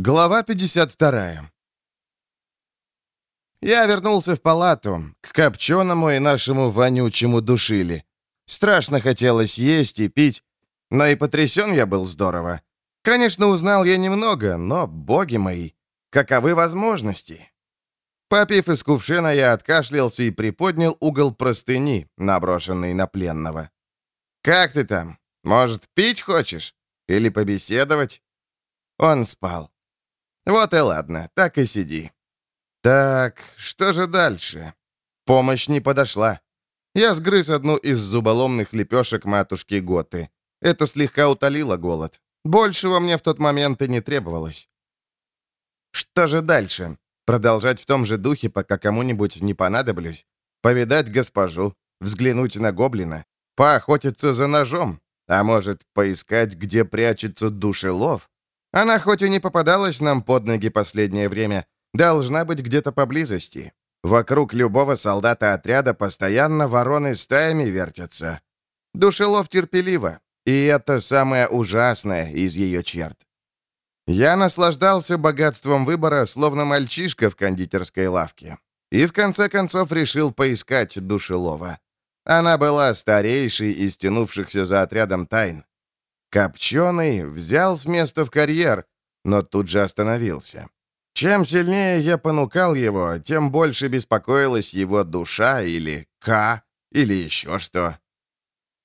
Глава 52 Я вернулся в палату, к копченому и нашему вонючему душили. Страшно хотелось есть и пить, но и потрясен я был здорово. Конечно, узнал я немного, но, боги мои, каковы возможности? Попив из кувшина, я откашлялся и приподнял угол простыни, наброшенный на пленного. «Как ты там? Может, пить хочешь? Или побеседовать?» Он спал. Вот и ладно, так и сиди. Так, что же дальше? Помощь не подошла. Я сгрыз одну из зуболомных лепешек матушки Готы. Это слегка утолило голод. Большего мне в тот момент и не требовалось. Что же дальше? Продолжать в том же духе, пока кому-нибудь не понадоблюсь? Повидать госпожу? Взглянуть на гоблина? Поохотиться за ножом? А может, поискать, где прячется душелов? Она хоть и не попадалась нам под ноги последнее время, должна быть где-то поблизости. Вокруг любого солдата отряда постоянно вороны стаями вертятся. Душелов терпеливо, и это самое ужасное из ее черт. Я наслаждался богатством выбора, словно мальчишка в кондитерской лавке. И в конце концов решил поискать Душелова. Она была старейшей из тянувшихся за отрядом тайн. Копченый взял с места в карьер, но тут же остановился. Чем сильнее я понукал его, тем больше беспокоилась его душа или К, или еще что.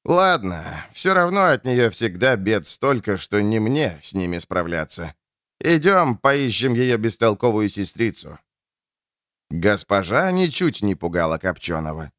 Ладно, все равно от нее всегда бед столько, что не мне с ними справляться. Идем, поищем ее бестолковую сестрицу. Госпожа ничуть не пугала Копченого.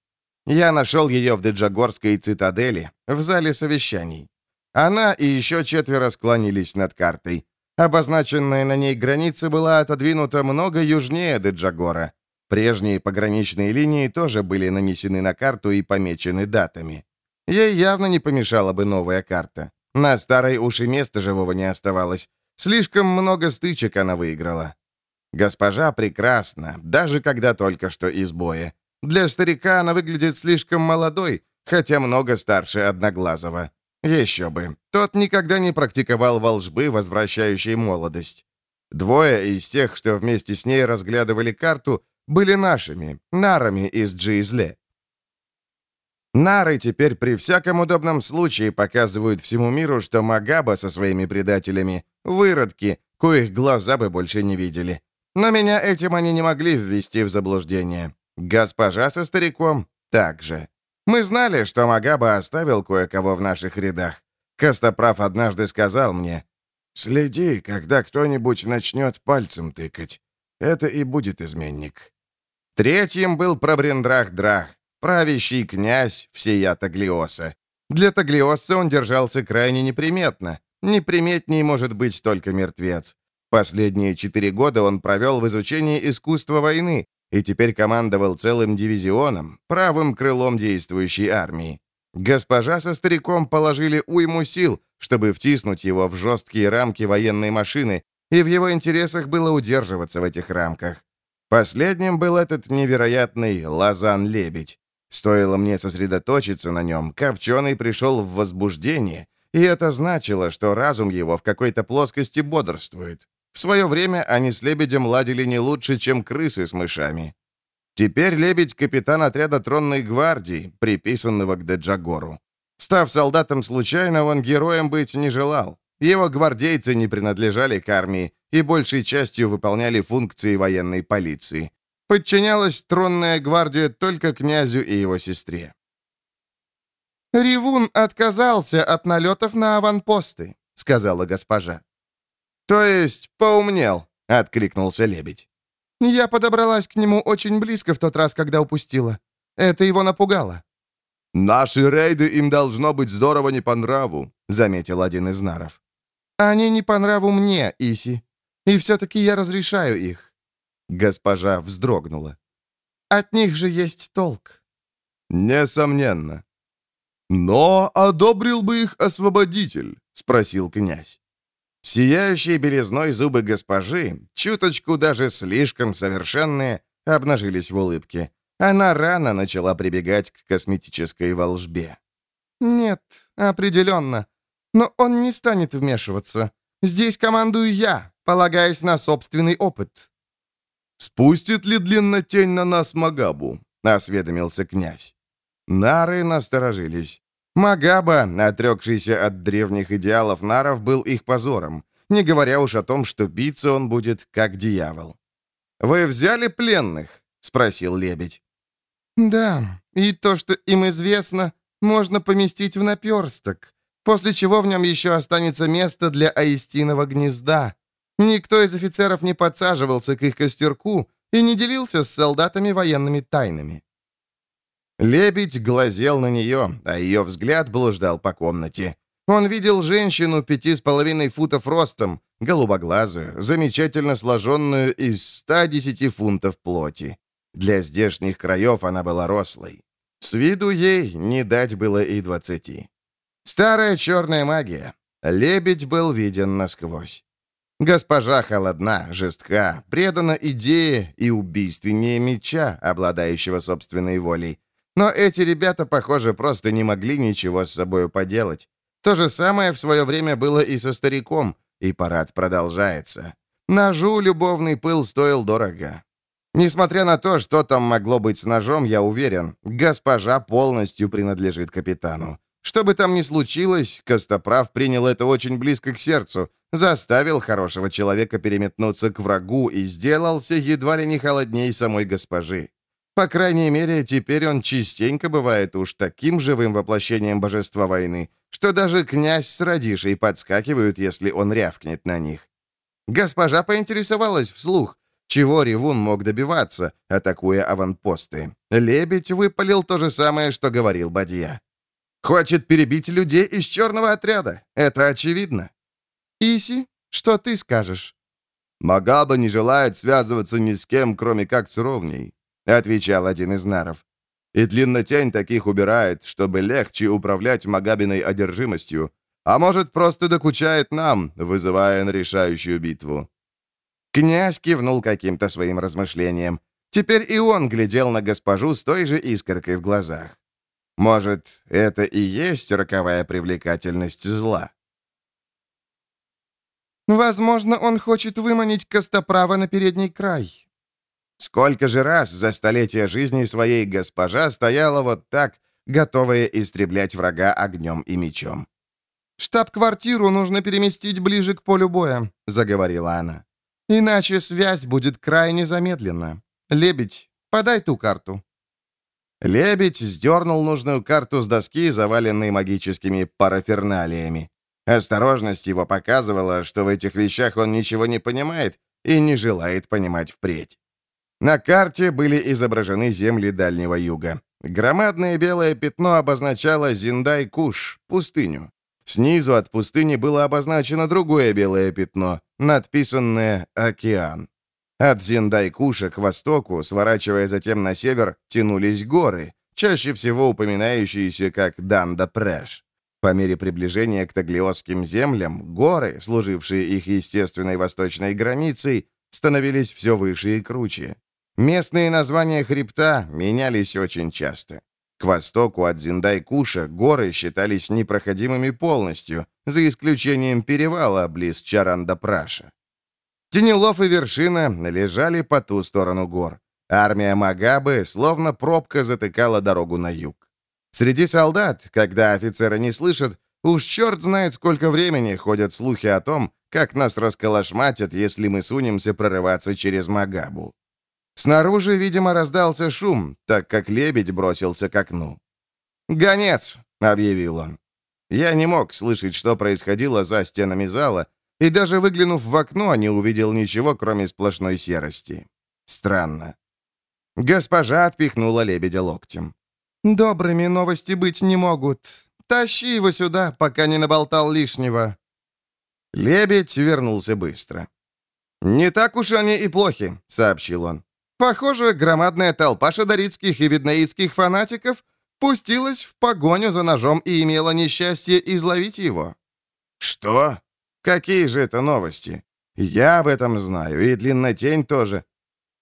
Я нашел ее в Деджагорской цитадели, в зале совещаний. Она и еще четверо склонились над картой. Обозначенная на ней граница была отодвинута много южнее Деджагора. Прежние пограничные линии тоже были нанесены на карту и помечены датами. Ей явно не помешала бы новая карта. На старой уж и места живого не оставалось. Слишком много стычек она выиграла. Госпожа прекрасна, даже когда только что из боя. Для старика она выглядит слишком молодой, хотя много старше Одноглазого. Еще бы. Тот никогда не практиковал волжбы, возвращающей молодость. Двое из тех, что вместе с ней разглядывали карту, были нашими, нарами из Джизле. Нары теперь при всяком удобном случае показывают всему миру, что Магаба со своими предателями — выродки, коих глаза бы больше не видели. Но меня этим они не могли ввести в заблуждение. Госпожа со стариком — также. Мы знали, что Магаба оставил кое-кого в наших рядах. Костоправ однажды сказал мне, «Следи, когда кто-нибудь начнет пальцем тыкать. Это и будет изменник». Третьим был Пробрендрах-Драх, правящий князь всея Таглиоса. Для Таглиосца он держался крайне неприметно. Неприметней может быть только мертвец. Последние четыре года он провел в изучении искусства войны, и теперь командовал целым дивизионом, правым крылом действующей армии. Госпожа со стариком положили уйму сил, чтобы втиснуть его в жесткие рамки военной машины, и в его интересах было удерживаться в этих рамках. Последним был этот невероятный Лазан-лебедь. Стоило мне сосредоточиться на нем, Копченый пришел в возбуждение, и это значило, что разум его в какой-то плоскости бодрствует. В свое время они с лебедем ладили не лучше, чем крысы с мышами. Теперь лебедь — капитан отряда тронной гвардии, приписанного к Деджагору. Став солдатом случайно, он героем быть не желал. Его гвардейцы не принадлежали к армии и большей частью выполняли функции военной полиции. Подчинялась тронная гвардия только князю и его сестре. «Ревун отказался от налетов на аванпосты», — сказала госпожа. «То есть поумнел», — откликнулся лебедь. «Я подобралась к нему очень близко в тот раз, когда упустила. Это его напугало». «Наши рейды им должно быть здорово не по нраву», — заметил один из наров. «Они не по нраву мне, Иси. И все-таки я разрешаю их». Госпожа вздрогнула. «От них же есть толк». «Несомненно». «Но одобрил бы их освободитель?» — спросил князь. Сияющие белизной зубы госпожи, чуточку даже слишком совершенные, обнажились в улыбке. Она рано начала прибегать к косметической волжбе. «Нет, определенно. Но он не станет вмешиваться. Здесь командую я, полагаясь на собственный опыт». «Спустит ли длиннотень на нас Магабу?» — осведомился князь. Нары насторожились. Магаба, отрекшийся от древних идеалов наров, был их позором, не говоря уж о том, что биться он будет как дьявол. «Вы взяли пленных?» — спросил лебедь. «Да, и то, что им известно, можно поместить в наперсток, после чего в нем еще останется место для аистиного гнезда. Никто из офицеров не подсаживался к их костерку и не делился с солдатами военными тайнами. Лебедь глазел на нее, а ее взгляд блуждал по комнате. Он видел женщину пяти с половиной футов ростом, голубоглазую, замечательно сложенную из 110 фунтов плоти. Для здешних краев она была рослой. С виду ей не дать было и двадцати. Старая черная магия. Лебедь был виден насквозь. Госпожа холодна, жестка, предана идее и убийственнее меча, обладающего собственной волей. Но эти ребята, похоже, просто не могли ничего с собой поделать. То же самое в свое время было и со стариком, и парад продолжается. Ножу любовный пыл стоил дорого. Несмотря на то, что там могло быть с ножом, я уверен, госпожа полностью принадлежит капитану. Что бы там ни случилось, Костоправ принял это очень близко к сердцу, заставил хорошего человека переметнуться к врагу и сделался едва ли не холодней самой госпожи. По крайней мере, теперь он частенько бывает уж таким живым воплощением божества войны, что даже князь с Радишей подскакивают, если он рявкнет на них. Госпожа поинтересовалась вслух, чего Ревун мог добиваться, атакуя аванпосты? Лебедь выпалил то же самое, что говорил Бадья. «Хочет перебить людей из черного отряда. Это очевидно». «Иси, что ты скажешь?» «Магаба не желает связываться ни с кем, кроме как с ровней», — отвечал один из наров. «И длиннотень таких убирает, чтобы легче управлять Магабиной одержимостью, а может, просто докучает нам, вызывая на решающую битву. Князь кивнул каким-то своим размышлением. Теперь и он глядел на госпожу с той же искоркой в глазах. Может, это и есть роковая привлекательность зла? Возможно, он хочет выманить Костоправа на передний край. Сколько же раз за столетия жизни своей госпожа стояла вот так, готовая истреблять врага огнем и мечом. «Штаб-квартиру нужно переместить ближе к полю боя», — заговорила она. Иначе связь будет крайне замедлена. Лебедь, подай ту карту». Лебедь сдернул нужную карту с доски, заваленной магическими параферналиями. Осторожность его показывала, что в этих вещах он ничего не понимает и не желает понимать впредь. На карте были изображены земли Дальнего Юга. Громадное белое пятно обозначало Зиндай-Куш, пустыню. Снизу от пустыни было обозначено другое белое пятно, надписанное «Океан». От Зиндайкуша к востоку, сворачивая затем на север, тянулись горы, чаще всего упоминающиеся как Данда-Прэш. По мере приближения к таглиосским землям, горы, служившие их естественной восточной границей, становились все выше и круче. Местные названия хребта менялись очень часто. К востоку от Зиндай-Куша горы считались непроходимыми полностью, за исключением перевала близ Чаранда-Праша. Тенелов и вершина лежали по ту сторону гор. Армия Магабы словно пробка затыкала дорогу на юг. Среди солдат, когда офицеры не слышат, уж черт знает сколько времени ходят слухи о том, как нас расколошматят, если мы сунемся прорываться через Магабу. Снаружи, видимо, раздался шум, так как лебедь бросился к окну. «Гонец!» — объявил он. Я не мог слышать, что происходило за стенами зала, и даже выглянув в окно, не увидел ничего, кроме сплошной серости. Странно. Госпожа отпихнула лебедя локтем. «Добрыми новости быть не могут. Тащи его сюда, пока не наболтал лишнего». Лебедь вернулся быстро. «Не так уж они и плохи», — сообщил он. Похоже, громадная толпа шадаритских и виднаитских фанатиков пустилась в погоню за ножом и имела несчастье изловить его. Что? Какие же это новости? Я об этом знаю, и Длиннотень тоже.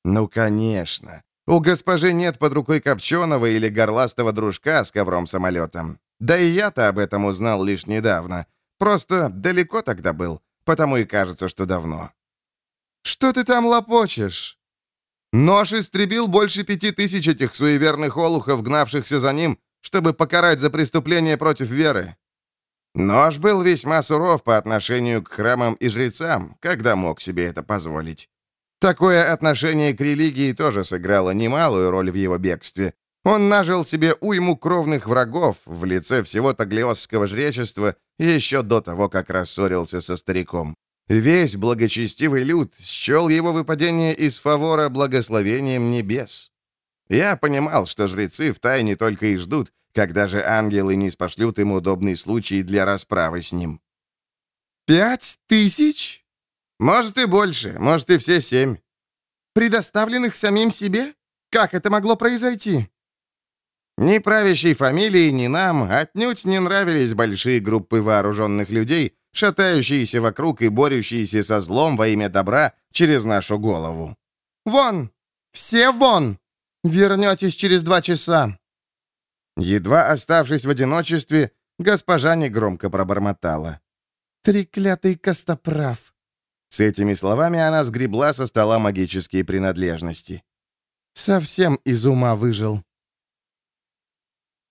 Ну, конечно. У госпожи нет под рукой Копченого или горластого дружка с ковром-самолетом. Да и я-то об этом узнал лишь недавно. Просто далеко тогда был, потому и кажется, что давно. Что ты там лопочешь?» Нож истребил больше пяти тысяч этих суеверных олухов, гнавшихся за ним, чтобы покарать за преступление против веры. Нож был весьма суров по отношению к храмам и жрецам, когда мог себе это позволить. Такое отношение к религии тоже сыграло немалую роль в его бегстве. Он нажил себе уйму кровных врагов в лице всего таглиосского жречества еще до того, как рассорился со стариком. Весь благочестивый люд счел его выпадение из фавора благословением небес. Я понимал, что жрецы втайне только и ждут, когда же ангелы не спошлют им удобный случай для расправы с ним. «Пять тысяч?» «Может, и больше, может, и все семь». «Предоставленных самим себе? Как это могло произойти?» Ни правящей фамилии, ни нам отнюдь не нравились большие группы вооруженных людей, шатающиеся вокруг и борющиеся со злом во имя добра через нашу голову. «Вон! Все вон! Вернетесь через два часа!» Едва оставшись в одиночестве, госпожа негромко пробормотала. «Треклятый костоправ!» С этими словами она сгребла со стола магические принадлежности. «Совсем из ума выжил».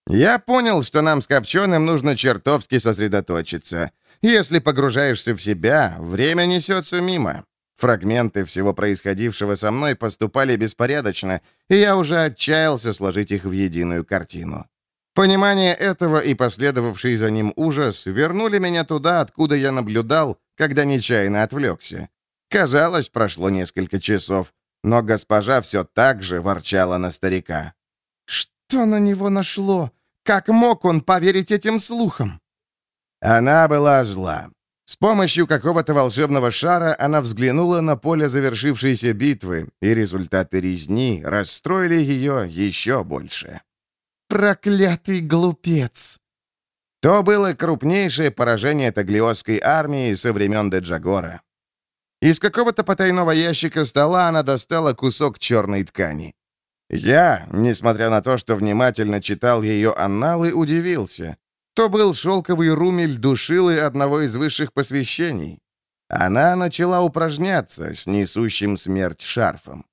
Я понял, что нам с Копченым нужно чертовски сосредоточиться. Если погружаешься в себя, время несется мимо. Фрагменты всего происходившего со мной поступали беспорядочно, и я уже отчаялся сложить их в единую картину. Понимание этого и последовавший за ним ужас вернули меня туда, откуда я наблюдал, когда нечаянно отвлекся. Казалось, прошло несколько часов, но госпожа все так же ворчала на старика. «Что на него нашло? Как мог он поверить этим слухам?» Она была зла. С помощью какого-то волшебного шара она взглянула на поле завершившейся битвы, и результаты резни расстроили ее еще больше. «Проклятый глупец!» То было крупнейшее поражение таглиосской армии со времен Деджагора. Из какого-то потайного ящика стола она достала кусок черной ткани. Я, несмотря на то, что внимательно читал ее анналы, удивился. То был шелковый румель душилы одного из высших посвящений. Она начала упражняться с несущим смерть шарфом.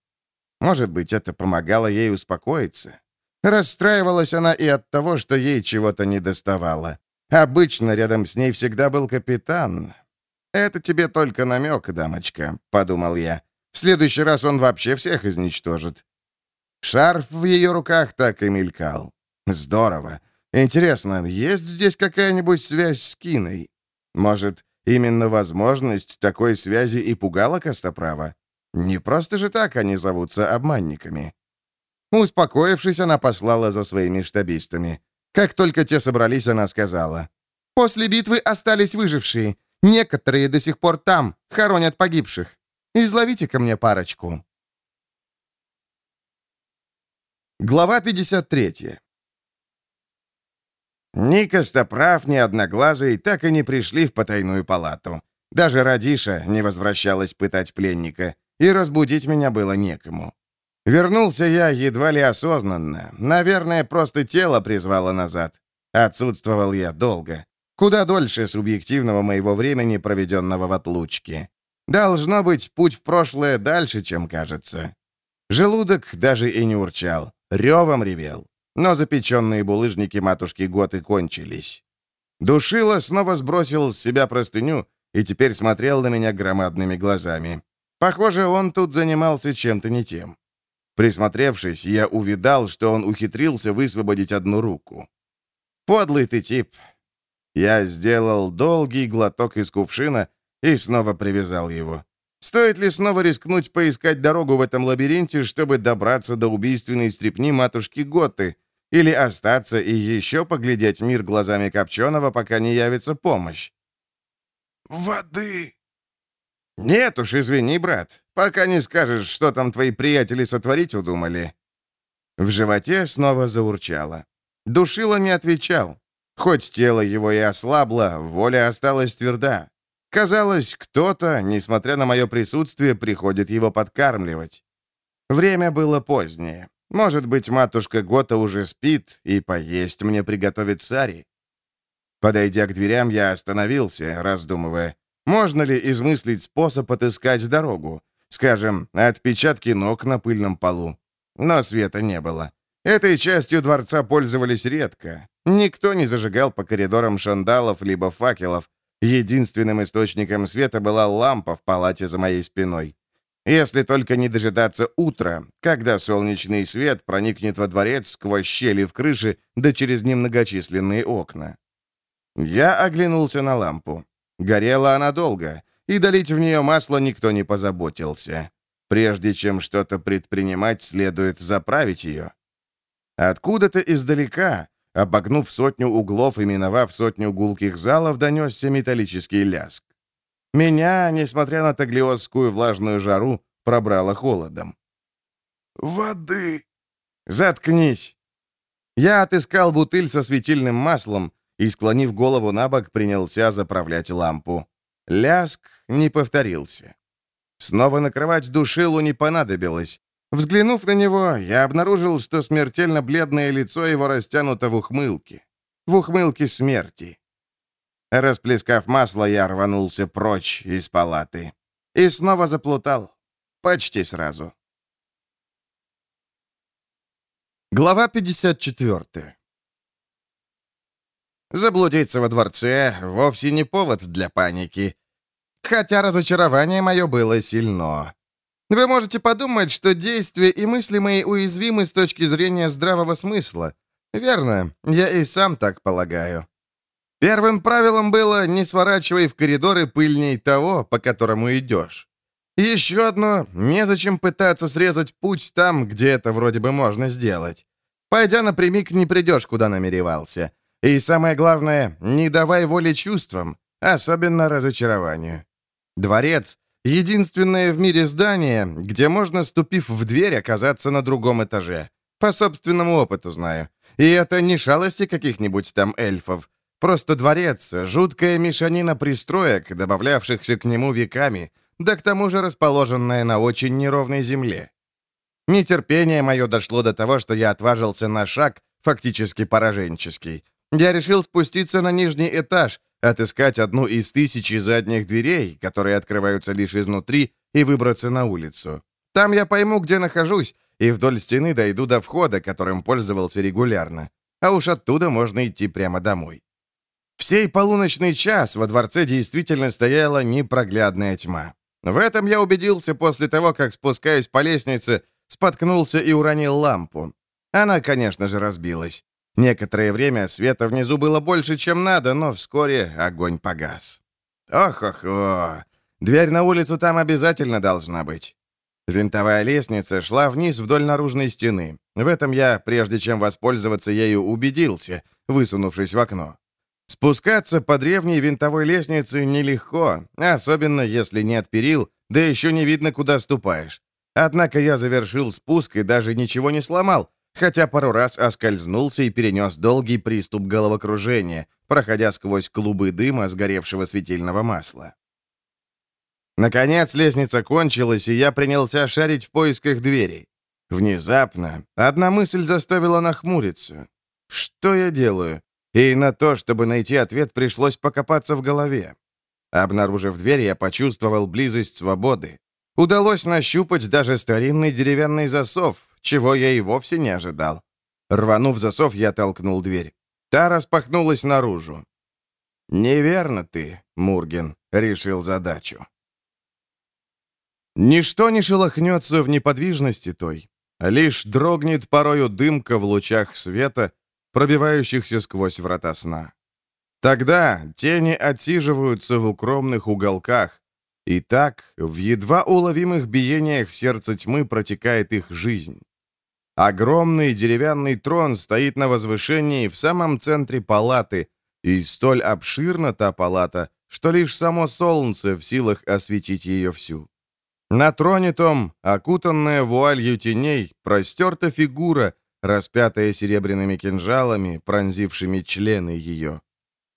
Может быть, это помогало ей успокоиться. Расстраивалась она и от того, что ей чего-то не доставало. Обычно рядом с ней всегда был капитан. «Это тебе только намек, дамочка», — подумал я. «В следующий раз он вообще всех изничтожит». Шарф в ее руках так и мелькал. Здорово. Интересно, есть здесь какая-нибудь связь с Киной? Может, именно возможность такой связи и пугала Костоправа? Не просто же так они зовутся обманниками. Успокоившись, она послала за своими штабистами. Как только те собрались, она сказала. «После битвы остались выжившие. Некоторые до сих пор там, хоронят погибших. Изловите ко мне парочку». Глава 53 ни Костоправ, ни Одноглазый так и не пришли в потайную палату. Даже Радиша не возвращалась пытать пленника, и разбудить меня было некому. Вернулся я едва ли осознанно. Наверное, просто тело призвало назад. Отсутствовал я долго. Куда дольше субъективного моего времени, проведенного в отлучке. Должно быть, путь в прошлое дальше, чем кажется. Желудок даже и не урчал. Ревом ревел но запеченные булыжники матушки Готы кончились. Душила снова сбросил с себя простыню и теперь смотрел на меня громадными глазами. Похоже, он тут занимался чем-то не тем. Присмотревшись, я увидал, что он ухитрился высвободить одну руку. «Подлый ты тип!» Я сделал долгий глоток из кувшина и снова привязал его. Стоит ли снова рискнуть поискать дорогу в этом лабиринте, чтобы добраться до убийственной стрепни матушки Готы, или остаться и еще поглядеть мир глазами Копченого, пока не явится помощь? «Воды!» «Нет уж, извини, брат, пока не скажешь, что там твои приятели сотворить удумали». В животе снова заурчало. Душило не отвечал. Хоть тело его и ослабло, воля осталась тверда. Казалось, кто-то, несмотря на мое присутствие, приходит его подкармливать. Время было позднее. Может быть, матушка Гота уже спит, и поесть мне приготовит Сари. Подойдя к дверям, я остановился, раздумывая, можно ли измыслить способ отыскать дорогу. Скажем, отпечатки ног на пыльном полу. Но света не было. Этой частью дворца пользовались редко. Никто не зажигал по коридорам шандалов либо факелов. Единственным источником света была лампа в палате за моей спиной. Если только не дожидаться утра, когда солнечный свет проникнет во дворец сквозь щели в крыше да через немногочисленные окна. Я оглянулся на лампу. Горела она долго, и долить в нее масло никто не позаботился. Прежде чем что-то предпринимать, следует заправить ее. Откуда-то издалека, обогнув сотню углов и миновав сотню гулких залов, донесся металлический ляск. Меня, несмотря на таглиозскую влажную жару, пробрало холодом. «Воды!» «Заткнись!» Я отыскал бутыль со светильным маслом и, склонив голову на бок, принялся заправлять лампу. Ляск не повторился. Снова накрывать душилу не понадобилось. Взглянув на него, я обнаружил, что смертельно бледное лицо его растянуто в ухмылке. В ухмылке смерти. Расплескав масло, я рванулся прочь из палаты. И снова заплутал. Почти сразу. Глава 54 Заблудиться во дворце вовсе не повод для паники. Хотя разочарование мое было сильно. Вы можете подумать, что действия и мысли мои уязвимы с точки зрения здравого смысла. Верно, я и сам так полагаю. Первым правилом было «не сворачивай в коридоры пыльней того, по которому идешь». Еще одно — незачем пытаться срезать путь там, где это вроде бы можно сделать. Пойдя напрямик, не придешь, куда намеревался. И самое главное, не давай воли чувствам, особенно разочарованию. Дворец — единственное в мире здание, где можно, ступив в дверь, оказаться на другом этаже. По собственному опыту знаю. И это не шалости каких-нибудь там эльфов. Просто дворец — жуткая мешанина пристроек, добавлявшихся к нему веками, да к тому же расположенная на очень неровной земле. Нетерпение мое дошло до того, что я отважился на шаг, фактически пораженческий. Я решил спуститься на нижний этаж, отыскать одну из тысячи задних дверей, которые открываются лишь изнутри, и выбраться на улицу. Там я пойму, где нахожусь, и вдоль стены дойду до входа, которым пользовался регулярно. А уж оттуда можно идти прямо домой. В сей полуночный час во дворце действительно стояла непроглядная тьма. В этом я убедился после того, как, спускаясь по лестнице, споткнулся и уронил лампу. Она, конечно же, разбилась. Некоторое время света внизу было больше, чем надо, но вскоре огонь погас. Ох-ох-ох, дверь на улицу там обязательно должна быть. Винтовая лестница шла вниз вдоль наружной стены. В этом я, прежде чем воспользоваться ею, убедился, высунувшись в окно. Спускаться по древней винтовой лестнице нелегко, особенно если нет перил, да еще не видно, куда ступаешь. Однако я завершил спуск и даже ничего не сломал, хотя пару раз оскользнулся и перенес долгий приступ головокружения, проходя сквозь клубы дыма сгоревшего светильного масла. Наконец лестница кончилась, и я принялся шарить в поисках дверей. Внезапно одна мысль заставила нахмуриться. Что я делаю? И на то, чтобы найти ответ, пришлось покопаться в голове. Обнаружив дверь, я почувствовал близость свободы. Удалось нащупать даже старинный деревянный засов, чего я и вовсе не ожидал. Рванув засов, я толкнул дверь. Та распахнулась наружу. «Неверно ты, Мурген», — решил задачу. Ничто не шелохнется в неподвижности той, лишь дрогнет порою дымка в лучах света, пробивающихся сквозь врата сна. Тогда тени отсиживаются в укромных уголках, и так в едва уловимых биениях сердца тьмы протекает их жизнь. Огромный деревянный трон стоит на возвышении в самом центре палаты, и столь обширна та палата, что лишь само солнце в силах осветить ее всю. На троне том, окутанная вуалью теней, простерта фигура, распятая серебряными кинжалами, пронзившими члены ее.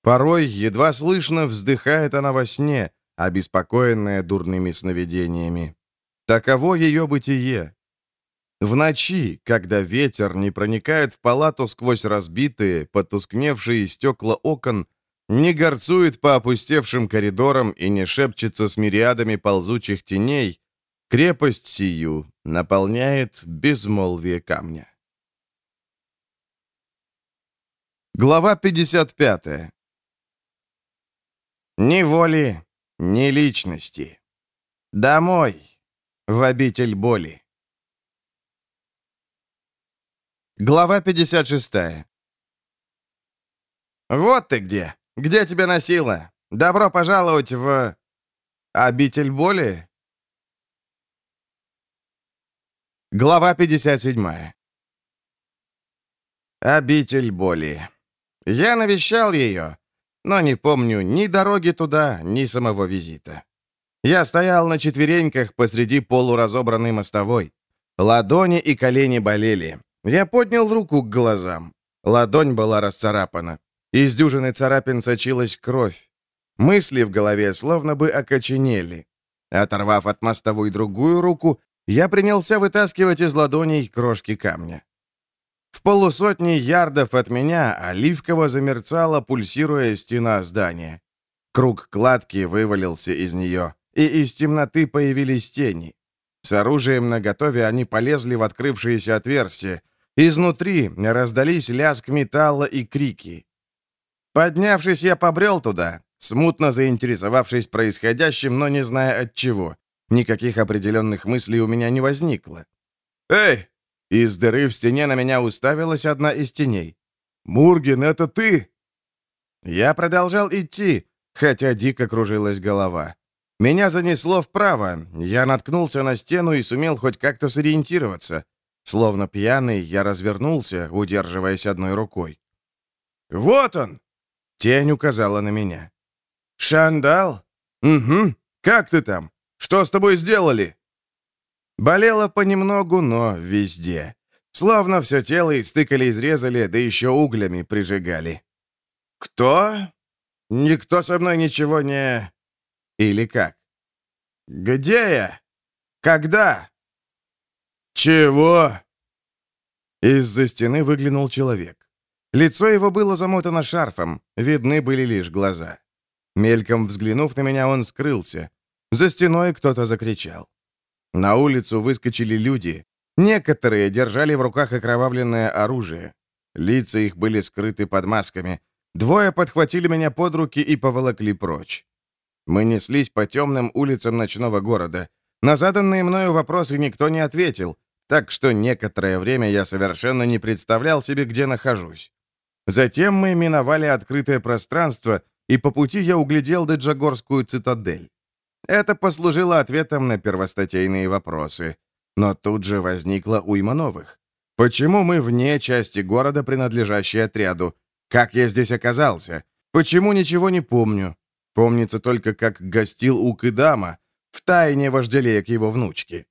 Порой едва слышно вздыхает она во сне, обеспокоенная дурными сновидениями. Таково ее бытие. В ночи, когда ветер не проникает в палату сквозь разбитые, потускневшие стекла окон, не горцует по опустевшим коридорам и не шепчется с мириадами ползучих теней, Крепость сию наполняет безмолвие камня. Глава 55. Ни воли, ни личности. Домой, в обитель боли. Глава 56. «Вот ты где! Где тебя носило? Добро пожаловать в... обитель боли?» Глава 57. Обитель боли. Я навещал ее, но не помню ни дороги туда, ни самого визита. Я стоял на четвереньках посреди полуразобранной мостовой. Ладони и колени болели. Я поднял руку к глазам. Ладонь была расцарапана. Из дюжины царапин сочилась кровь. Мысли в голове словно бы окоченели. Оторвав от мостовой другую руку, я принялся вытаскивать из ладоней крошки камня. В полусотни ярдов от меня оливково замерцала, пульсируя стена здания. Круг кладки вывалился из нее, и из темноты появились тени. С оружием наготове они полезли в открывшееся отверстие, Изнутри раздались лязг металла и крики. Поднявшись, я побрел туда, смутно заинтересовавшись происходящим, но не зная от чего. Никаких определенных мыслей у меня не возникло. «Эй!» Из дыры в стене на меня уставилась одна из теней. «Мурген, это ты?» Я продолжал идти, хотя дико кружилась голова. Меня занесло вправо, я наткнулся на стену и сумел хоть как-то сориентироваться. Словно пьяный, я развернулся, удерживаясь одной рукой. «Вот он!» Тень указала на меня. «Шандал? Угу. Как ты там? Что с тобой сделали?» Болело понемногу, но везде. Словно все тело истыкали, изрезали, да еще углями прижигали. «Кто? Никто со мной ничего не...» «Или как?» «Где я? Когда?» «Чего?» Из-за стены выглянул человек. Лицо его было замотано шарфом, видны были лишь глаза. Мельком взглянув на меня, он скрылся. За стеной кто-то закричал. На улицу выскочили люди. Некоторые держали в руках окровавленное оружие. Лица их были скрыты под масками. Двое подхватили меня под руки и поволокли прочь. Мы неслись по темным улицам ночного города. На заданные мною вопросы никто не ответил, так что некоторое время я совершенно не представлял себе, где нахожусь. Затем мы миновали открытое пространство, и по пути я углядел Деджагорскую цитадель. Это послужило ответом на первостатейные вопросы. Но тут же возникла уйма новых. Почему мы вне части города, принадлежащей отряду? Как я здесь оказался? Почему ничего не помню? Помнится только, как гостил у Кыдама, втайне вожделея к его внучке.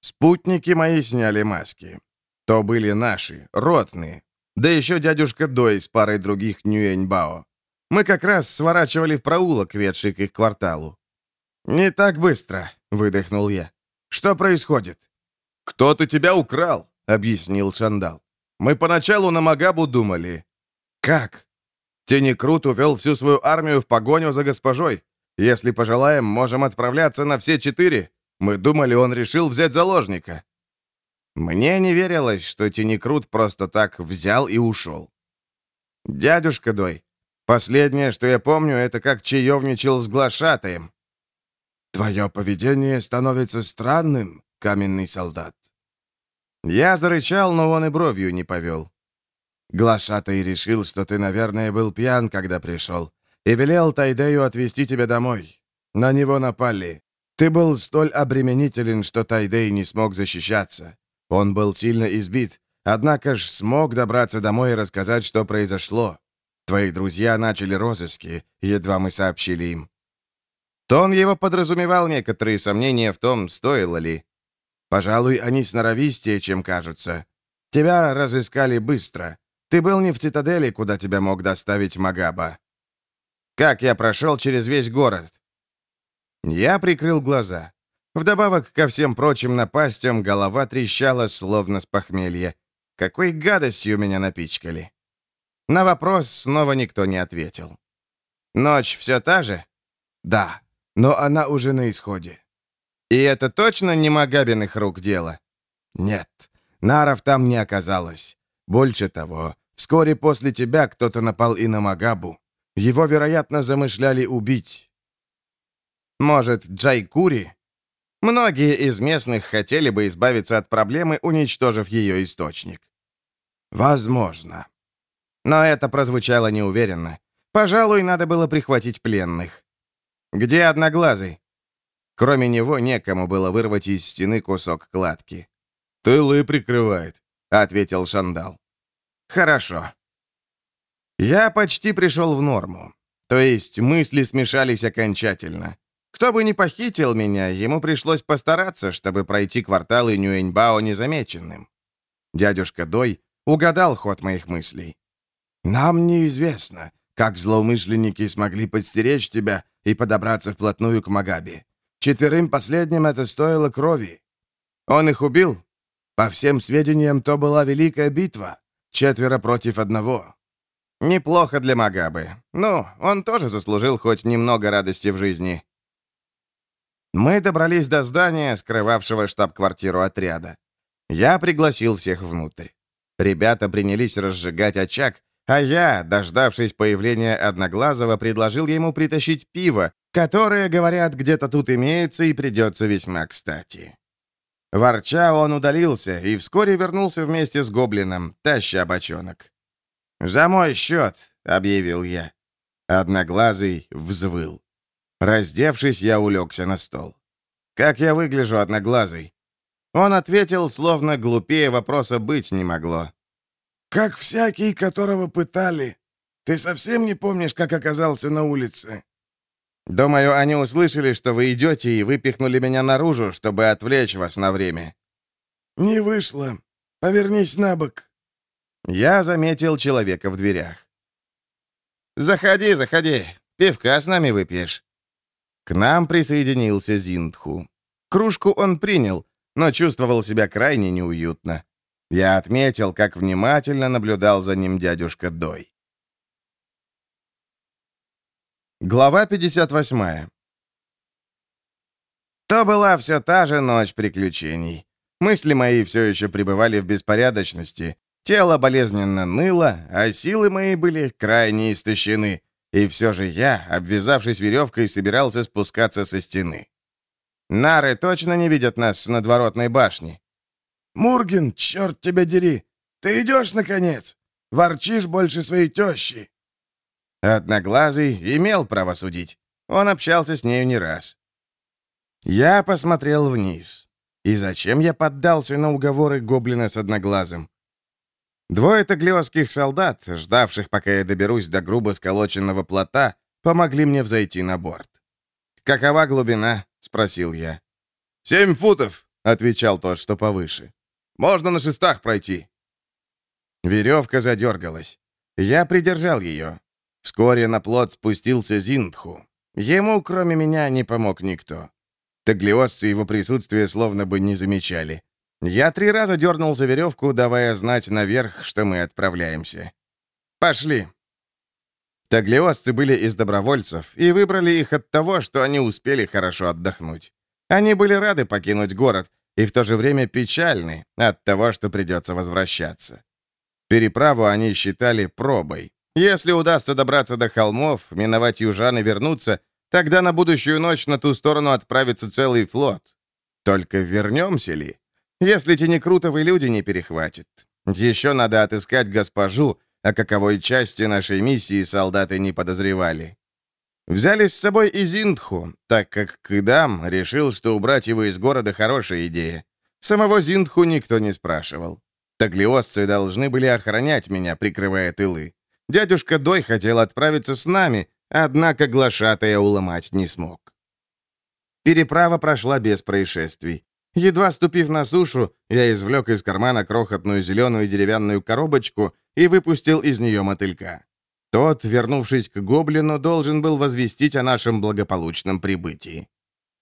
Спутники мои сняли маски. То были наши, ротные. Да еще дядюшка Дой с парой других Нюэньбао. Мы как раз сворачивали в проулок, ведший к их кварталу. «Не так быстро», — выдохнул я. «Что происходит?» «Кто-то тебя украл», — объяснил Шандал. «Мы поначалу на Магабу думали». «Как?» Тенекрут увел всю свою армию в погоню за госпожой. Если пожелаем, можем отправляться на все четыре. Мы думали, он решил взять заложника». Мне не верилось, что Тенекрут просто так взял и ушел. «Дядюшка Дой, последнее, что я помню, это как чаевничал с глашатаем». «Твое поведение становится странным, каменный солдат». Я зарычал, но он и бровью не повел. Глашатай решил, что ты, наверное, был пьян, когда пришел, и велел Тайдею отвезти тебя домой. На него напали. Ты был столь обременителен, что Тайдей не смог защищаться. Он был сильно избит, однако ж смог добраться домой и рассказать, что произошло. Твои друзья начали розыски, едва мы сообщили им. Тон его подразумевал некоторые сомнения в том, стоило ли. Пожалуй, они сноровистее, чем кажутся. Тебя разыскали быстро. Ты был не в цитадели, куда тебя мог доставить Магаба. Как я прошел через весь город? Я прикрыл глаза. Вдобавок ко всем прочим напастям, голова трещала, словно с похмелья. Какой гадостью меня напичкали. На вопрос снова никто не ответил. Ночь все та же? Да, но она уже на исходе. И это точно не Магабиных рук дело? Нет, наров там не оказалось. Больше того, вскоре после тебя кто-то напал и на Магабу. Его, вероятно, замышляли убить. Может, Джайкури? Многие из местных хотели бы избавиться от проблемы, уничтожив ее источник. Возможно. Но это прозвучало неуверенно. Пожалуй, надо было прихватить пленных. Где Одноглазый? Кроме него некому было вырвать из стены кусок кладки. «Тылы прикрывает», — ответил Шандал. «Хорошо». Я почти пришел в норму. То есть мысли смешались окончательно. Кто бы ни похитил меня, ему пришлось постараться, чтобы пройти кварталы Нюэньбао незамеченным. Дядюшка Дой угадал ход моих мыслей. «Нам неизвестно, как злоумышленники смогли подстеречь тебя и подобраться вплотную к Магаби. Четверым последним это стоило крови. Он их убил? По всем сведениям, то была великая битва. Четверо против одного. Неплохо для Магабы. Ну, он тоже заслужил хоть немного радости в жизни. Мы добрались до здания, скрывавшего штаб-квартиру отряда. Я пригласил всех внутрь. Ребята принялись разжигать очаг, а я, дождавшись появления Одноглазого, предложил ему притащить пиво, которое, говорят, где-то тут имеется и придется весьма кстати. Ворча, он удалился и вскоре вернулся вместе с гоблином, таща бочонок. «За мой счет», — объявил я. Одноглазый взвыл. Раздевшись, я улегся на стол. «Как я выгляжу, Одноглазый?» Он ответил, словно глупее вопроса быть не могло. «Как всякий, которого пытали. Ты совсем не помнишь, как оказался на улице?» «Думаю, они услышали, что вы идете, и выпихнули меня наружу, чтобы отвлечь вас на время». «Не вышло. Повернись на бок». Я заметил человека в дверях. «Заходи, заходи. Пивка с нами выпьешь». К нам присоединился Зиндху. Кружку он принял, но чувствовал себя крайне неуютно. Я отметил, как внимательно наблюдал за ним дядюшка Дой. Глава 58 То была все та же ночь приключений. Мысли мои все еще пребывали в беспорядочности. Тело болезненно ныло, а силы мои были крайне истощены. И все же я, обвязавшись веревкой, собирался спускаться со стены. Нары точно не видят нас с надворотной башни. «Мурген, черт тебя дери! Ты идешь, наконец? Ворчишь больше своей тещи!» Одноглазый имел право судить. Он общался с нею не раз. Я посмотрел вниз. И зачем я поддался на уговоры гоблина с одноглазым? Двое таглиосских солдат, ждавших, пока я доберусь до грубо сколоченного плота, помогли мне взойти на борт. «Какова глубина?» — спросил я. «Семь футов», — отвечал тот, что повыше. «Можно на шестах пройти». Веревка задергалась. Я придержал ее. Вскоре на плот спустился Зиндху. Ему, кроме меня, не помог никто. Таглиосцы его присутствие словно бы не замечали. Я три раза дернул за веревку, давая знать наверх, что мы отправляемся. «Пошли!» Таглиосцы были из добровольцев и выбрали их от того, что они успели хорошо отдохнуть. Они были рады покинуть город и в то же время печальны от того, что придется возвращаться. Переправу они считали пробой. Если удастся добраться до холмов, миновать южан и вернуться, тогда на будущую ночь на ту сторону отправится целый флот. Только вернемся ли? Если Тенекрутовы люди не перехватят. Еще надо отыскать госпожу, о каковой части нашей миссии солдаты не подозревали. Взяли с собой и Зиндху, так как Кыдам решил, что убрать его из города хорошая идея. Самого Зиндху никто не спрашивал. Таглиосцы должны были охранять меня, прикрывая тылы. Дядюшка Дой хотел отправиться с нами, однако глашатая уломать не смог. Переправа прошла без происшествий. Едва ступив на сушу, я извлек из кармана крохотную зеленую деревянную коробочку и выпустил из нее мотылька. Тот, вернувшись к гоблину, должен был возвестить о нашем благополучном прибытии.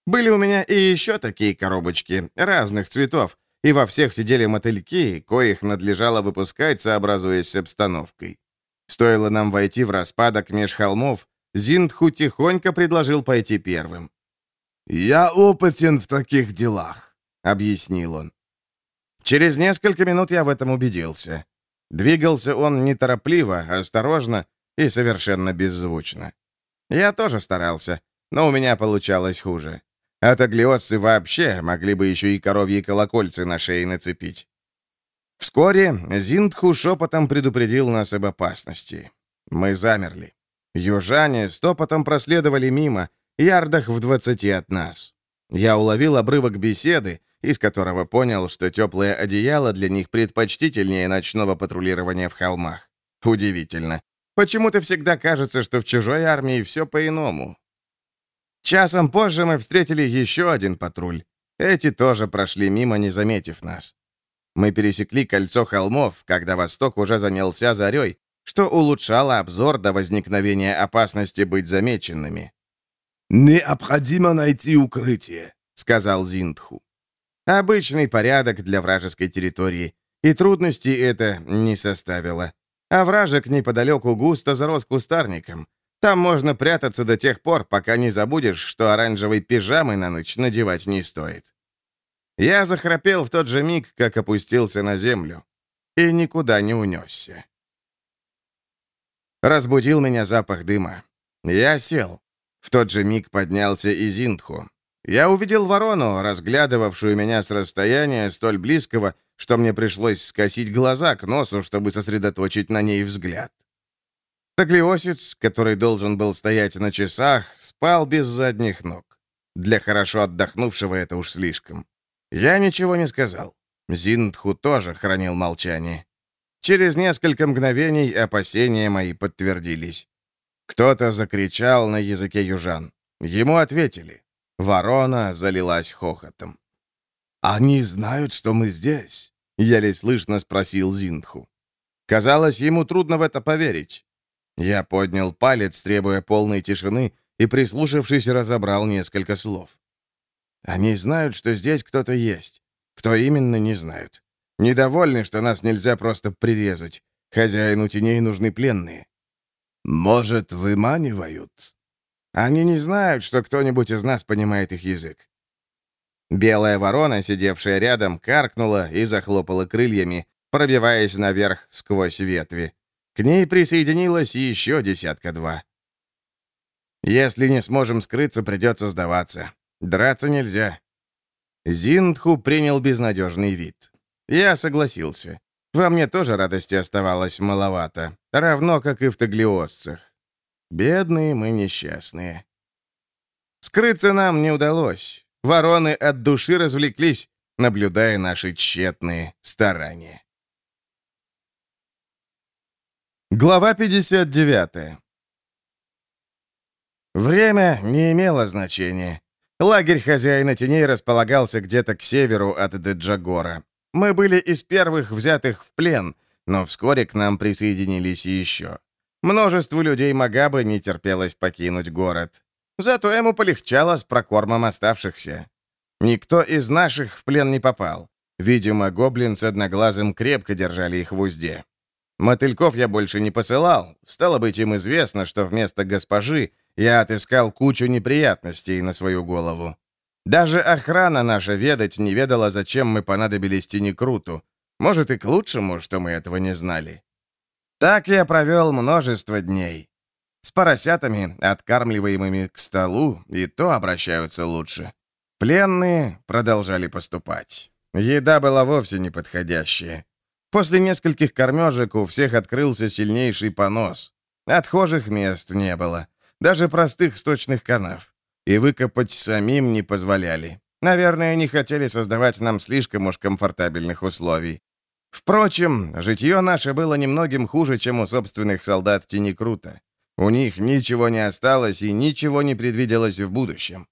Были у меня и еще такие коробочки, разных цветов, и во всех сидели мотыльки, коих надлежало выпускать, сообразуясь с обстановкой. Стоило нам войти в распадок меж холмов, Зиндху тихонько предложил пойти первым. «Я опытен в таких делах», — объяснил он. Через несколько минут я в этом убедился. Двигался он неторопливо, осторожно и совершенно беззвучно. Я тоже старался, но у меня получалось хуже. От аглиосцы вообще могли бы еще и коровьи колокольцы на шее нацепить. Вскоре Зиндху шепотом предупредил нас об опасности. Мы замерли. Южане стопотом проследовали мимо, ярдах в двадцати от нас. Я уловил обрывок беседы, из которого понял, что теплое одеяло для них предпочтительнее ночного патрулирования в холмах. Удивительно. Почему-то всегда кажется, что в чужой армии все по-иному. Часом позже мы встретили еще один патруль. Эти тоже прошли мимо, не заметив нас. Мы пересекли кольцо холмов, когда восток уже занялся зарей, что улучшало обзор до возникновения опасности быть замеченными. «Необходимо найти укрытие», — сказал Зиндху. Обычный порядок для вражеской территории, и трудностей это не составило. А вражек неподалеку густо зарос кустарником. Там можно прятаться до тех пор, пока не забудешь, что оранжевой пижамы на ночь надевать не стоит. Я захрапел в тот же миг, как опустился на землю, и никуда не унесся. Разбудил меня запах дыма. Я сел. В тот же миг поднялся и Зиндху. Я увидел ворону, разглядывавшую меня с расстояния столь близкого, что мне пришлось скосить глаза к носу, чтобы сосредоточить на ней взгляд. Таглиосец, который должен был стоять на часах, спал без задних ног. Для хорошо отдохнувшего это уж слишком. Я ничего не сказал. Зиндху тоже хранил молчание. Через несколько мгновений опасения мои подтвердились. Кто-то закричал на языке южан. Ему ответили. Ворона залилась хохотом. «Они знают, что мы здесь?» — еле слышно спросил Зиндху. Казалось, ему трудно в это поверить. Я поднял палец, требуя полной тишины, и, прислушавшись, разобрал несколько слов. Они знают, что здесь кто-то есть. Кто именно, не знают. Недовольны, что нас нельзя просто прирезать. Хозяину теней нужны пленные. Может, выманивают? Они не знают, что кто-нибудь из нас понимает их язык. Белая ворона, сидевшая рядом, каркнула и захлопала крыльями, пробиваясь наверх сквозь ветви. К ней присоединилось еще десятка-два. Если не сможем скрыться, придется сдаваться. Драться нельзя. Зиндху принял безнадежный вид. Я согласился. Во мне тоже радости оставалось маловато, равно как и в таглиосцах. Бедные мы несчастные. Скрыться нам не удалось. Вороны от души развлеклись, наблюдая наши тщетные старания. Глава 59 Время не имело значения. Лагерь хозяина теней располагался где-то к северу от Деджагора. Мы были из первых взятых в плен, но вскоре к нам присоединились еще. Множеству людей Магабы не терпелось покинуть город. Зато ему полегчало с прокормом оставшихся. Никто из наших в плен не попал. Видимо, гоблин с одноглазым крепко держали их в узде. Мотыльков я больше не посылал. Стало быть, им известно, что вместо госпожи я отыскал кучу неприятностей на свою голову. Даже охрана наша ведать не ведала, зачем мы понадобились Тинекруту. Может, и к лучшему, что мы этого не знали. Так я провел множество дней. С поросятами, откармливаемыми к столу, и то обращаются лучше. Пленные продолжали поступать. Еда была вовсе неподходящая. После нескольких кормежек у всех открылся сильнейший понос. Отхожих мест не было. Даже простых сточных канав. И выкопать самим не позволяли. Наверное, не хотели создавать нам слишком уж комфортабельных условий. Впрочем, житье наше было немногим хуже, чем у собственных солдат Тинекрута. У них ничего не осталось и ничего не предвиделось в будущем.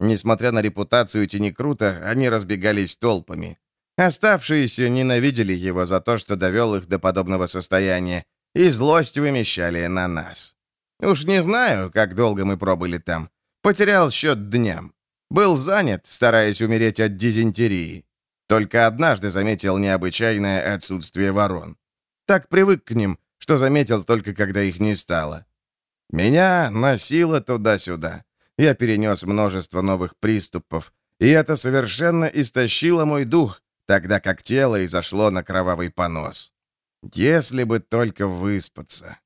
Несмотря на репутацию Тинекрута, они разбегались толпами. Оставшиеся ненавидели его за то, что довел их до подобного состояния, и злость вымещали на нас. Уж не знаю, как долго мы пробыли там. Потерял счет дням. Был занят, стараясь умереть от дизентерии. Только однажды заметил необычайное отсутствие ворон. Так привык к ним, что заметил только, когда их не стало. Меня носило туда-сюда. я перенес множество новых приступов, и это совершенно истощило мой дух, тогда как тело изошло на кровавый понос. Если бы только выспаться.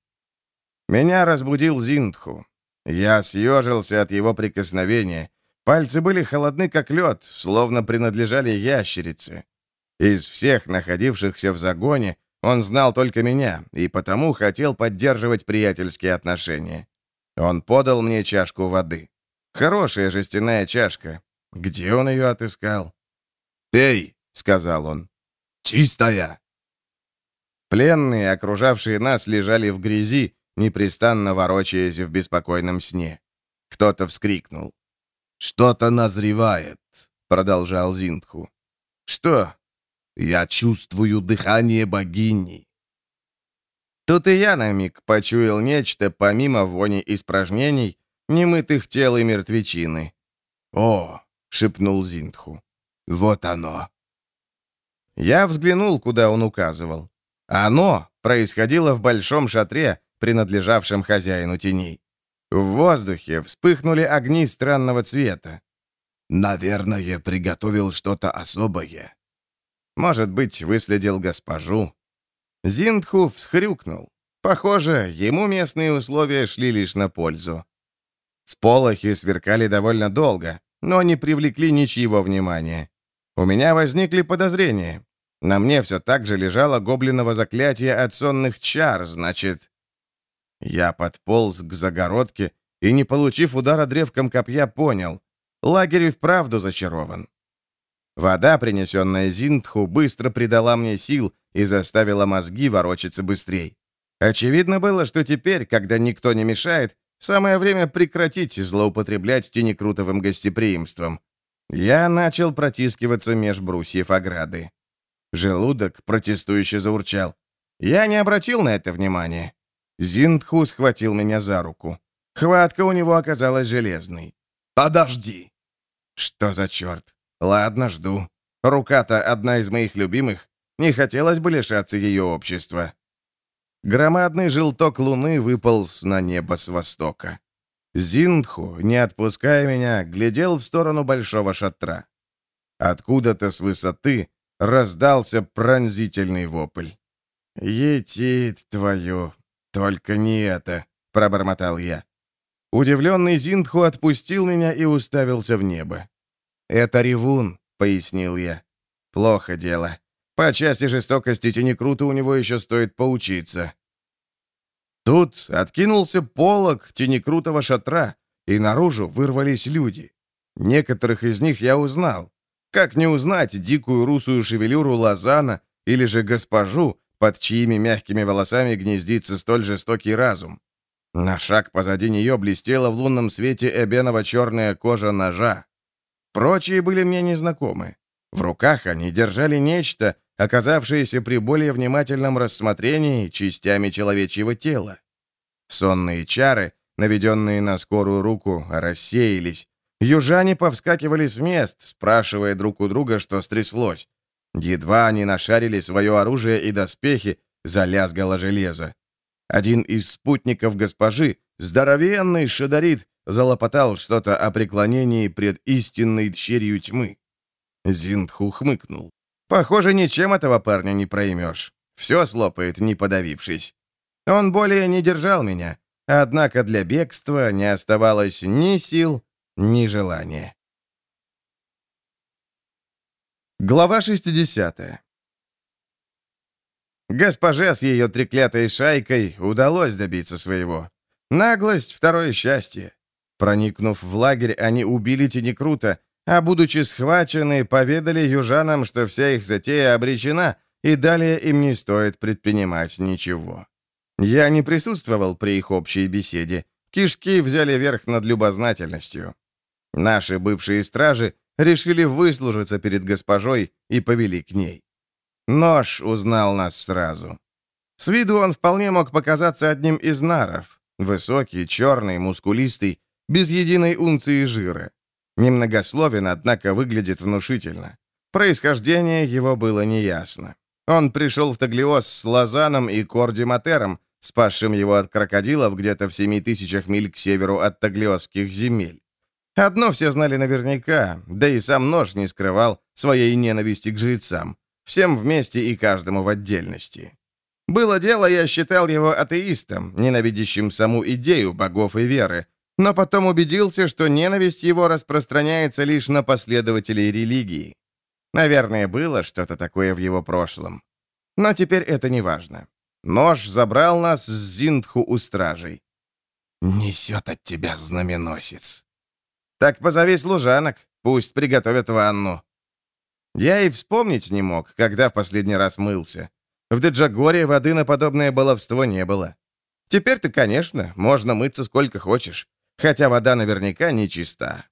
Меня разбудил Зиндху. Я съежился от его прикосновения. Пальцы были холодны, как лед, словно принадлежали ящерице. Из всех находившихся в загоне он знал только меня и потому хотел поддерживать приятельские отношения. Он подал мне чашку воды. Хорошая жестяная чашка. Где он ее отыскал? «Пей», — сказал он. «Чистая». Пленные, окружавшие нас, лежали в грязи, непрестанно ворочаясь в беспокойном сне. Кто-то вскрикнул. «Что-то назревает», — продолжал Зиндху. «Что?» «Я чувствую дыхание богини». Тут и я на миг почуял нечто, помимо вони испражнений, немытых тел и мертвечины. «О!» — шепнул Зиндху. «Вот оно!» Я взглянул, куда он указывал. Оно происходило в большом шатре, принадлежавшем хозяину теней. В воздухе вспыхнули огни странного цвета. «Наверное, приготовил что-то особое». Может быть, выследил госпожу. Зиндху всхрюкнул. Похоже, ему местные условия шли лишь на пользу. Сполохи сверкали довольно долго, но не привлекли ничьего внимания. У меня возникли подозрения. На мне все так же лежало гоблиново заклятие от сонных чар, значит... Я подполз к загородке и, не получив удара древком копья, понял. Лагерь вправду зачарован. Вода, принесенная Зиндху, быстро придала мне сил и заставила мозги ворочаться быстрей. Очевидно было, что теперь, когда никто не мешает, самое время прекратить злоупотреблять тенекрутовым гостеприимством. Я начал протискиваться меж брусьев ограды. Желудок протестующе заурчал. Я не обратил на это внимания. Зиндху схватил меня за руку. Хватка у него оказалась железной. «Подожди!» «Что за черт? Ладно, жду. Рука-то одна из моих любимых. Не хотелось бы лишаться ее общества». Громадный желток луны выполз на небо с востока. Зиндху, не отпуская меня, глядел в сторону большого шатра. Откуда-то с высоты раздался пронзительный вопль. «Етит твою! Только не это!» — пробормотал я. Удивленный Зиндху отпустил меня и уставился в небо. «Это ревун», — пояснил я. «Плохо дело. По части жестокости Тенекрута у него еще стоит поучиться». Тут откинулся полог тенекрутого шатра, и наружу вырвались люди. Некоторых из них я узнал. Как не узнать дикую русую шевелюру Лазана или же госпожу, под чьими мягкими волосами гнездится столь жестокий разум? На шаг позади нее блестела в лунном свете эбеново черная кожа ножа. Прочие были мне незнакомы. В руках они держали нечто, оказавшееся при более внимательном рассмотрении частями человечьего тела. Сонные чары, наведенные на скорую руку, рассеялись. Южане повскакивали с мест, спрашивая друг у друга, что стряслось. Едва они нашарили свое оружие и доспехи, залязгало железо. Один из спутников госпожи, здоровенный шадарит, залопотал что-то о преклонении пред истинной дщерью тьмы. Зиндху хмыкнул. «Похоже, ничем этого парня не проймешь. Все слопает, не подавившись. Он более не держал меня, однако для бегства не оставалось ни сил, ни желания». Глава 60 Госпоже с ее треклятой шайкой удалось добиться своего. Наглость — второе счастье. Проникнув в лагерь, они убили Тенекрута, а, будучи схвачены, поведали южанам, что вся их затея обречена, и далее им не стоит предпринимать ничего. Я не присутствовал при их общей беседе. Кишки взяли верх над любознательностью. Наши бывшие стражи решили выслужиться перед госпожой и повели к ней. Нож узнал нас сразу. С виду он вполне мог показаться одним из наров. Высокий, черный, мускулистый, без единой унции жира. Немногословен, однако выглядит внушительно. Происхождение его было неясно. Он пришел в Таглиос с Лазаном и Корди Матером, спасшим его от крокодилов где-то в семи тысячах миль к северу от Таглиосских земель. Одно все знали наверняка, да и сам нож не скрывал своей ненависти к жрецам. Всем вместе и каждому в отдельности. Было дело, я считал его атеистом, ненавидящим саму идею богов и веры, но потом убедился, что ненависть его распространяется лишь на последователей религии. Наверное, было что-то такое в его прошлом. Но теперь это не важно. Нож забрал нас с Зиндху у стражей. «Несет от тебя знаменосец». «Так позови служанок, пусть приготовят ванну». Я и вспомнить не мог, когда в последний раз мылся. В Деджагоре воды на подобное баловство не было. Теперь-то, конечно, можно мыться сколько хочешь, хотя вода наверняка не чиста.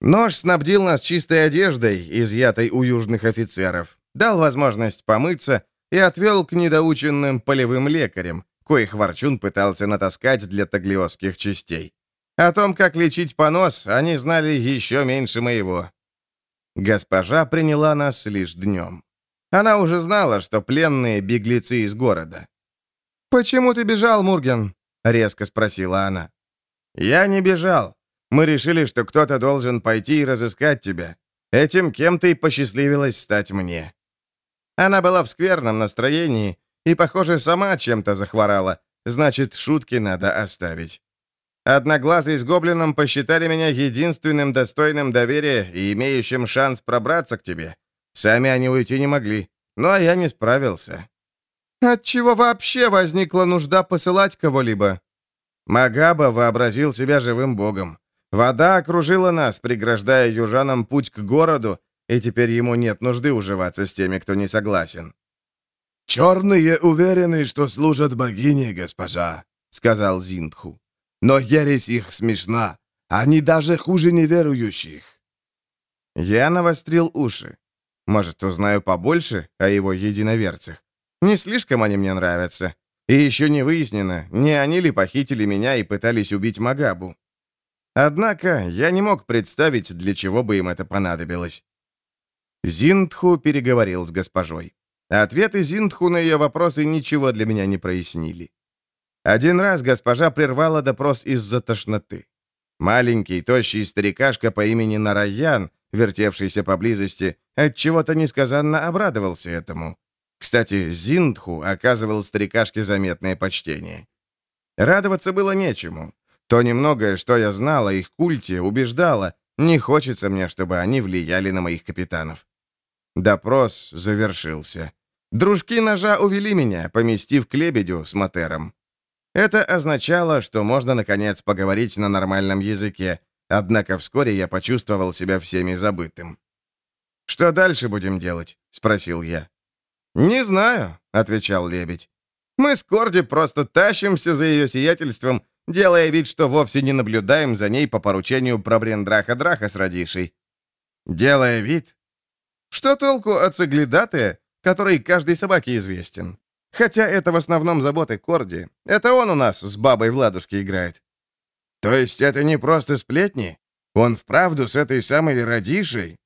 Нож снабдил нас чистой одеждой, изъятой у южных офицеров, дал возможность помыться и отвел к недоученным полевым лекарям, коих Ворчун пытался натаскать для таглиосских частей. О том, как лечить понос, они знали еще меньше моего. Госпожа приняла нас лишь днем. Она уже знала, что пленные — беглецы из города. «Почему ты бежал, Мурген?» — резко спросила она. «Я не бежал. Мы решили, что кто-то должен пойти и разыскать тебя. Этим кем-то и посчастливилось стать мне». Она была в скверном настроении и, похоже, сама чем-то захворала. Значит, шутки надо оставить. Одноглазый с гоблином посчитали меня единственным достойным доверия и имеющим шанс пробраться к тебе. Сами они уйти не могли. Ну, а я не справился. Отчего вообще возникла нужда посылать кого-либо? Магаба вообразил себя живым богом. Вода окружила нас, преграждая южанам путь к городу, и теперь ему нет нужды уживаться с теми, кто не согласен. «Черные уверены, что служат богине, госпожа», — сказал Зиндху. «Но ересь их смешна. Они даже хуже неверующих». Я навострил уши. Может, узнаю побольше о его единоверцах. Не слишком они мне нравятся. И еще не выяснено, не они ли похитили меня и пытались убить Магабу. Однако я не мог представить, для чего бы им это понадобилось. Зиндху переговорил с госпожой. Ответы Зиндху на ее вопросы ничего для меня не прояснили. Один раз госпожа прервала допрос из-за тошноты. Маленький, тощий старикашка по имени Нараян, вертевшийся поблизости, отчего-то несказанно обрадовался этому. Кстати, Зиндху оказывал старикашке заметное почтение. Радоваться было нечему. То немногое, что я знал о их культе, убеждало, не хочется мне, чтобы они влияли на моих капитанов. Допрос завершился. Дружки ножа увели меня, поместив к лебедю с матером. Это означало, что можно, наконец, поговорить на нормальном языке, однако вскоре я почувствовал себя всеми забытым. «Что дальше будем делать?» — спросил я. «Не знаю», — отвечал лебедь. «Мы с Корди просто тащимся за ее сиятельством, делая вид, что вовсе не наблюдаем за ней по поручению Пробрендраха Драха с Радишей». «Делая вид?» «Что толку от соглядатая, который каждой собаке известен? Хотя это в основном заботы Корди. Это он у нас с бабой в играет». «То есть это не просто сплетни? Он вправду с этой самой Радишей?»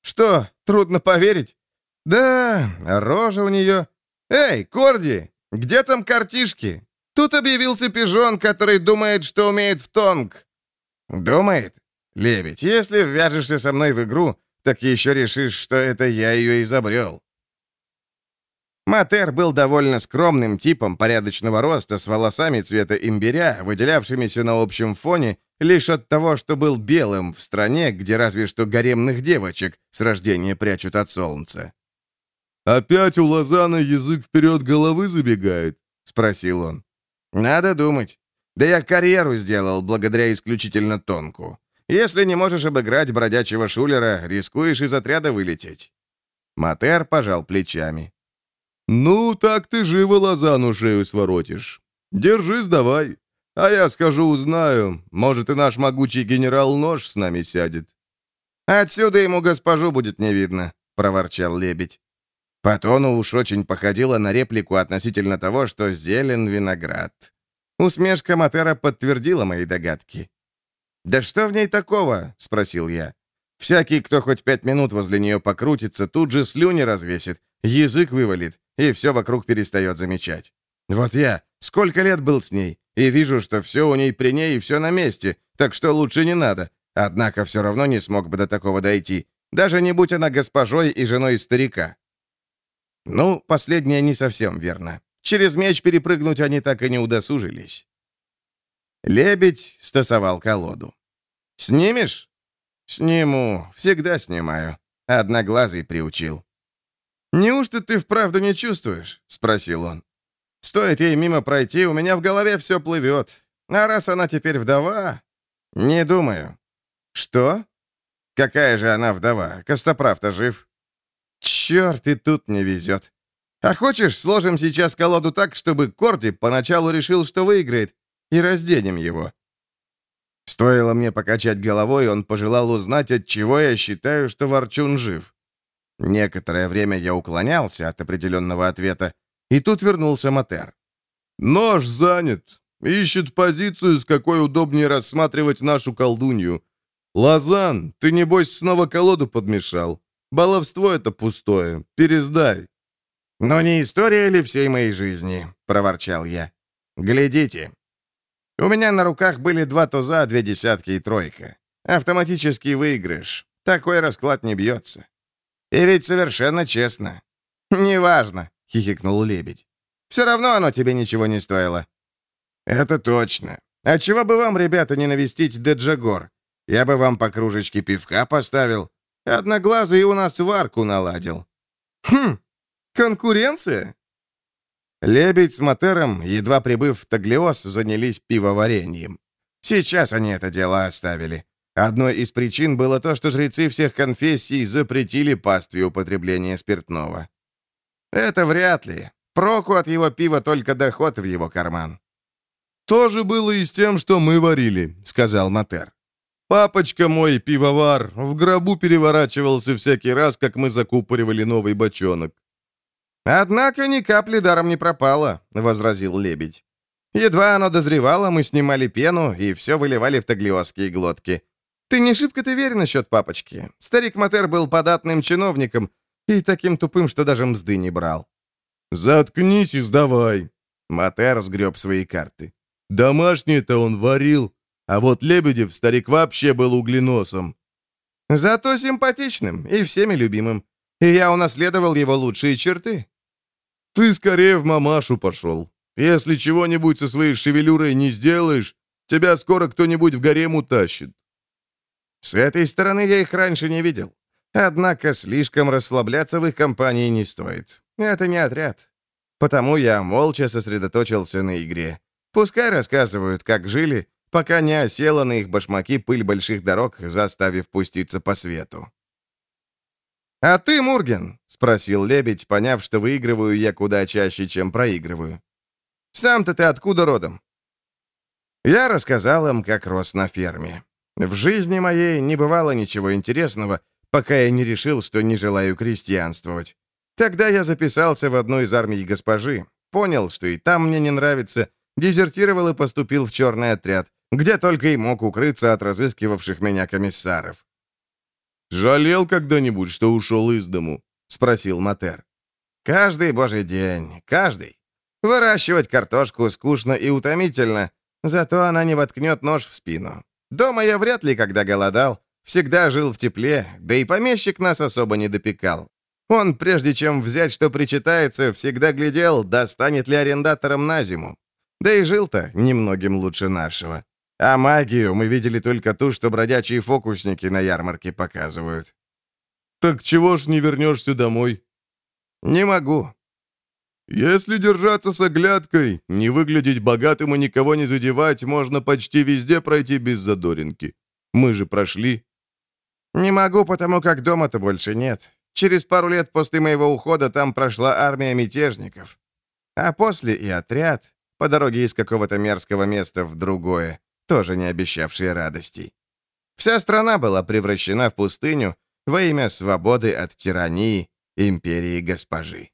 «Что, трудно поверить?» «Да, рожа у нее...» «Эй, Корди, где там картишки? Тут объявился пижон, который думает, что умеет в тонг». «Думает? Лебедь, если ввяжешься со мной в игру, так еще решишь, что это я ее изобрел». Матер был довольно скромным типом порядочного роста с волосами цвета имбиря, выделявшимися на общем фоне лишь от того, что был белым в стране, где разве что гаремных девочек с рождения прячут от солнца. «Опять у Лозана язык вперед головы забегает?» — спросил он. «Надо думать. Да я карьеру сделал благодаря исключительно тонку. Если не можешь обыграть бродячего шулера, рискуешь из отряда вылететь». Матер пожал плечами. «Ну, так ты живо Лозану шею своротишь. Держись давай. А я скажу, узнаю. Может, и наш могучий генерал Нож с нами сядет». «Отсюда ему госпожу будет не видно», — проворчал лебедь. По тону уж очень походило на реплику относительно того, что зелен виноград. Усмешка Матера подтвердила мои догадки. «Да что в ней такого?» — спросил я. «Всякий, кто хоть пять минут возле нее покрутится, тут же слюни развесит, язык вывалит, и все вокруг перестает замечать. Вот я сколько лет был с ней, и вижу, что все у ней при ней и все на месте, так что лучше не надо. Однако все равно не смог бы до такого дойти, даже не будь она госпожой и женой старика. Ну, последнее не совсем верно. Через меч перепрыгнуть они так и не удосужились. Лебедь стасовал колоду. «Снимешь?» «Сниму. Всегда снимаю. Одноглазый приучил». «Неужто ты вправду не чувствуешь?» — спросил он. «Стоит ей мимо пройти, у меня в голове все плывет. А раз она теперь вдова...» «Не думаю». «Что?» «Какая же она вдова? Костоправ-то жив». «Черт, и тут не везет. А хочешь, сложим сейчас колоду так, чтобы Корди поначалу решил, что выиграет, и разденем его?» Стоило мне покачать головой, он пожелал узнать, от чего я считаю, что Ворчун жив. Некоторое время я уклонялся от определенного ответа, и тут вернулся Матер. «Нож занят. Ищет позицию, с какой удобнее рассматривать нашу колдунью. Лазан, ты, небось, снова колоду подмешал. Баловство это пустое. Пересдай». «Но не история ли всей моей жизни?» — проворчал я. «Глядите. У меня на руках были два туза, две десятки и тройка. Автоматический выигрыш. Такой расклад не бьется. И ведь совершенно честно. «Неважно», — хихикнул лебедь. «Все равно оно тебе ничего не стоило». «Это точно. А чего бы вам, ребята, не навестить Деджагор? Я бы вам по кружечке пивка поставил. Одноглазый у нас варку наладил». «Хм, конкуренция?» Лебедь с Матером, едва прибыв в Таглиос, занялись пивоварением. Сейчас они это дело оставили. Одной из причин было то, что жрецы всех конфессий запретили пастве употребления спиртного. Это вряд ли. Проку от его пива только доход в его карман. «То же было и с тем, что мы варили», — сказал Матер. «Папочка мой, пивовар, в гробу переворачивался всякий раз, как мы закупоривали новый бочонок». «Однако ни капли даром не пропало», — возразил лебедь. «Едва оно дозревало, мы снимали пену и все выливали в таглиосские глотки. Ты не шибко-то верен насчет папочки. Старик Матер был податным чиновником и таким тупым, что даже мзды не брал. «Заткнись и сдавай!» Матер сгреб свои карты. «Домашний-то он варил, а вот Лебедев старик вообще был угленосом». «Зато симпатичным и всеми любимым. И я унаследовал его лучшие черты». «Ты скорее в мамашу пошел. Если чего-нибудь со своей шевелюрой не сделаешь, тебя скоро кто-нибудь в гарем утащит. С этой стороны я их раньше не видел. Однако слишком расслабляться в их компании не стоит. Это не отряд. Потому я молча сосредоточился на игре. Пускай рассказывают, как жили, пока не осела на их башмаки пыль больших дорог, заставив пуститься по свету. «А ты, Мурген?» — спросил лебедь, поняв, что выигрываю я куда чаще, чем проигрываю. «Сам-то ты откуда родом?» Я рассказал им, как рос на ферме. В жизни моей не бывало ничего интересного, пока я не решил, что не желаю крестьянствовать. Тогда я записался в одну из армий госпожи, понял, что и там мне не нравится, дезертировал и поступил в черный отряд, где только и мог укрыться от разыскивавших меня комиссаров. «Жалел когда-нибудь, что ушел из дому?» — спросил Матер. «Каждый божий день, каждый. Выращивать картошку скучно и утомительно, зато она не воткнет нож в спину. Дома я вряд ли когда голодал, всегда жил в тепле, да и помещик нас особо не допекал. Он, прежде чем взять, что причитается, всегда глядел, достанет ли арендатором на зиму. Да и жил-то немногим лучше нашего. А магию мы видели только ту, что бродячие фокусники на ярмарке показывают. «Так чего ж не вернешься домой?» «Не могу». «Если держаться с оглядкой, не выглядеть богатым и никого не задевать, можно почти везде пройти без задоринки. Мы же прошли». «Не могу, потому как дома-то больше нет. Через пару лет после моего ухода там прошла армия мятежников. А после и отряд, по дороге из какого-то мерзкого места в другое, тоже не обещавшие радостей. Вся страна была превращена в пустыню во имя свободы от тирании империи госпожи.